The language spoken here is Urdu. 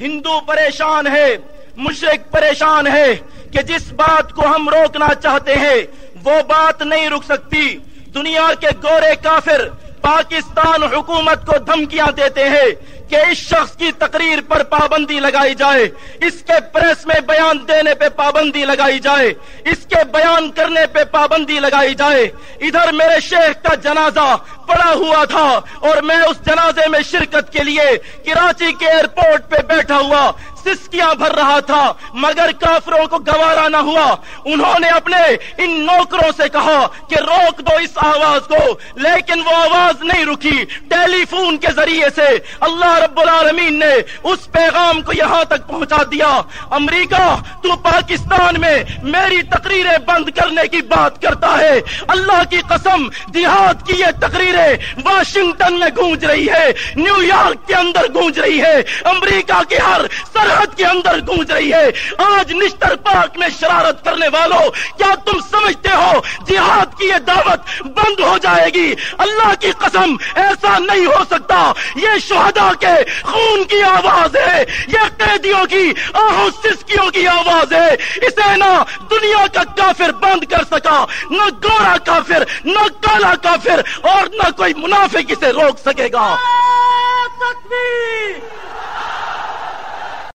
ہندو پریشان ہے مشرق پریشان ہے کہ جس بات کو ہم روکنا چاہتے ہیں، وہ بات نہیں رک سکتی۔ دنیا کے گورے کافر پاکستان حکومت کو دھمکیاں دیتے ہیں کہ اس شخص کی تقریر پر پابندی لگائی جائے۔ اس کے پریس میں بیان دینے پہ پابندی لگائی جائے۔ اس کے بیان کرنے پہ پابندی لگائی جائے۔ ادھر میرے شیخ کا جنازہ پڑا ہوا تھا اور میں اس جنازے میں شرکت کے لیے کراچی کے ایئرپورٹ پہ بیٹھا ہوا، سسکیاں بھر رہا تھا، مگر کافروں کو گوارا نہ ہوا۔ انہوں نے اپنے ان نوکروں سے کہا کہ روک دو اس آواز کو، لیکن وہ آواز نہیں رکی۔ ٹیلی فون کے ذریعے سے اللہ رب العالمین نے اس پیغام کو یہاں تک پہنچا دیا۔ امریکہ، تو پاکستان میں میری تقریریں بند کرنے کی بات کرتا ہے۔ اللہ کی قسم دیہات کی یہ تقریریں واشنگٹن میں گونج رہی ہے، نیو یارک کے اندر گونج رہی ہے، امریکہ کی ہر سرحد کے اندر گونج رہی ہے۔ آج نشتر پاک میں شرارت کرنے والوں، کیا تم سمجھتے ہو جہاد کی یہ دعوت بند ہو جائے گی؟ اللہ کی قسم، ایسا نہیں ہو سکتا۔ یہ شہدا کے خون کی آواز ہے، یہ قیدیوں کی آہو سسکیوں کی آواز ہے۔ اسے نہ دنیا کا کافر بند کر سکا، نہ گورا کافر، نہ کالا کافر اور نہ کوئی منافق اسے روک سکے گا؟ تکبیر!